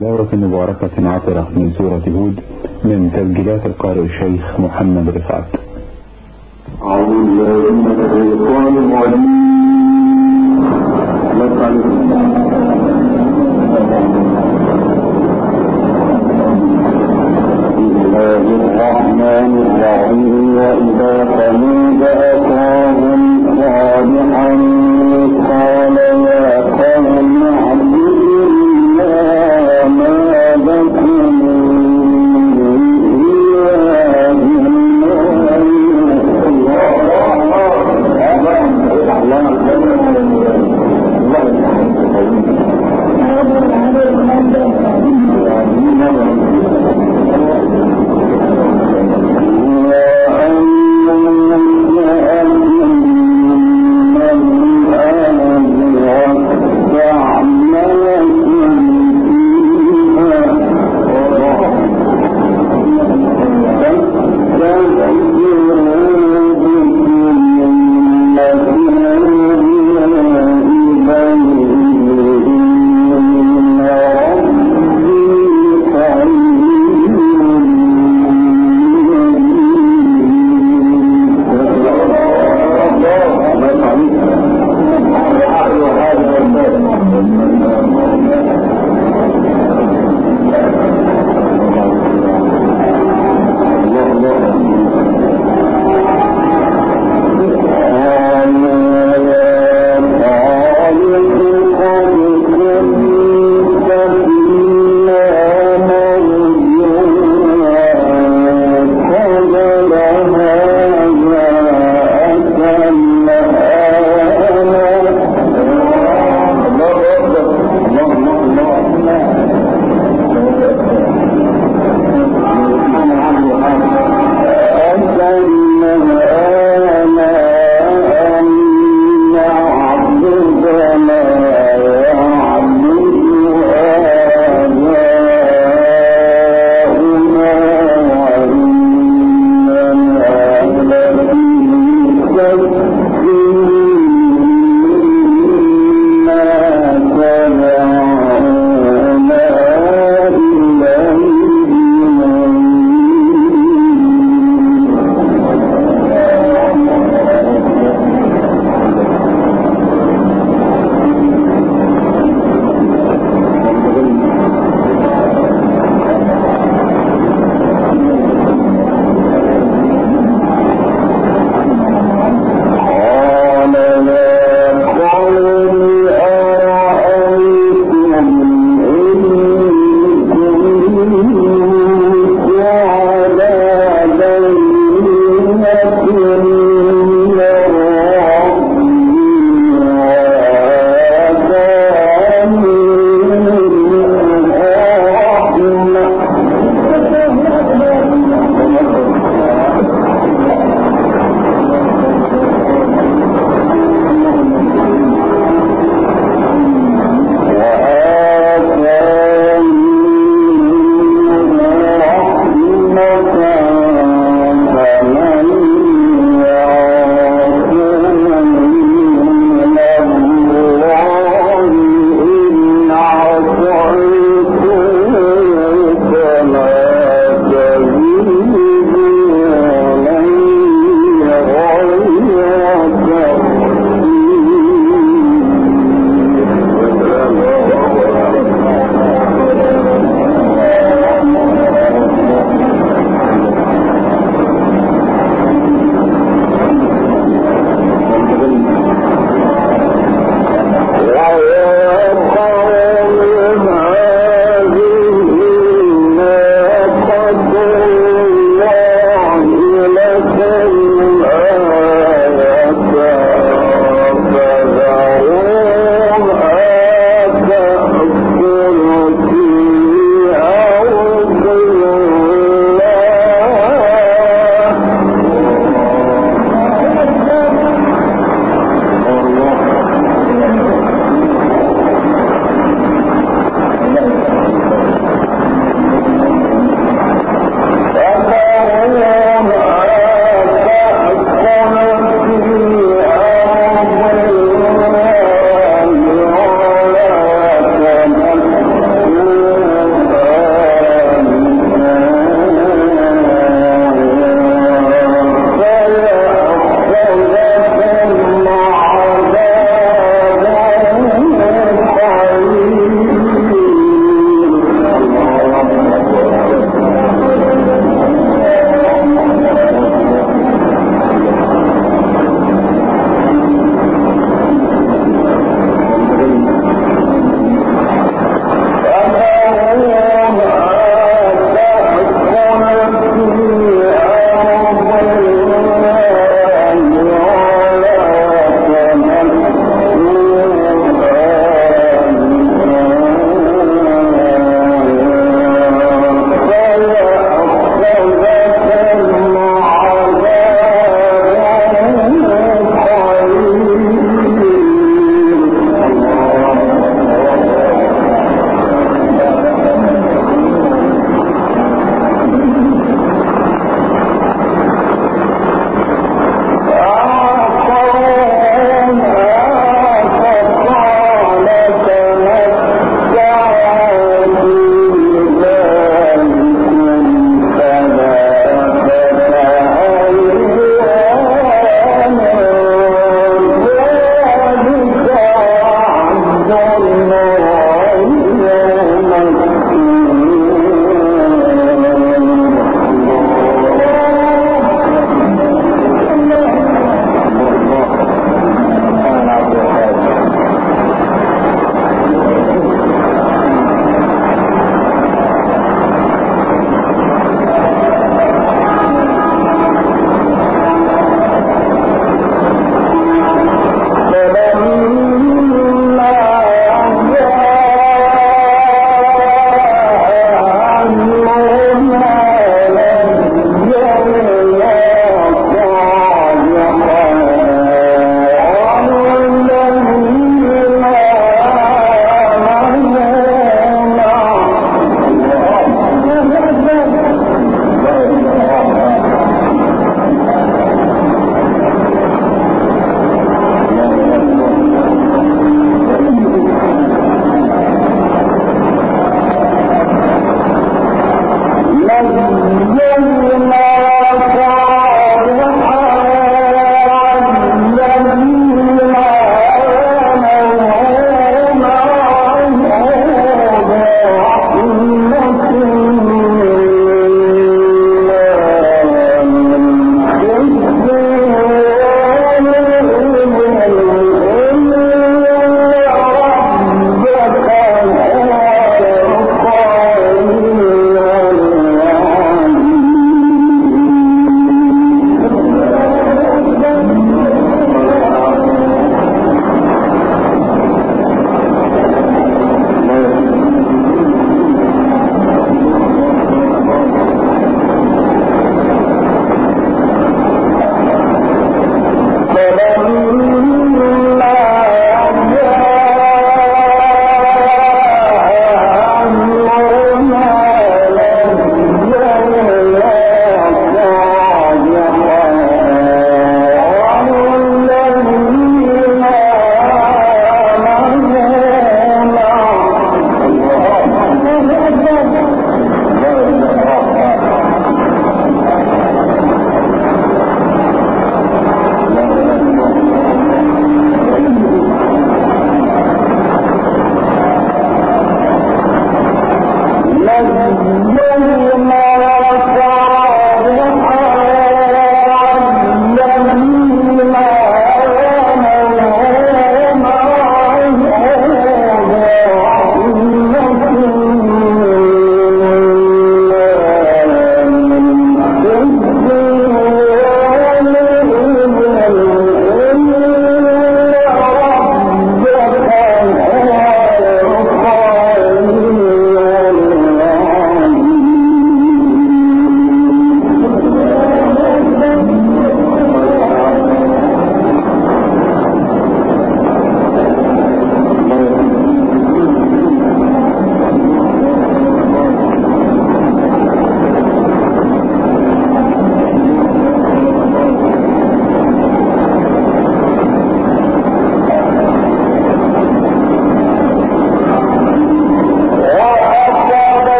دورة مباركة عطرة من سورة هود من تسجيلات القارئ الشيخ محمد رفعت. أعوذ بالله من الشيطان الرجيم. الرحمن الرحيم. وإذا ثمود أخاهم صالحا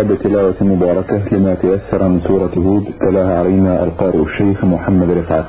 رحاب تلاوة مباركة لما تيسر من سورة هود تلاها علينا القارئ الشيخ محمد رفعت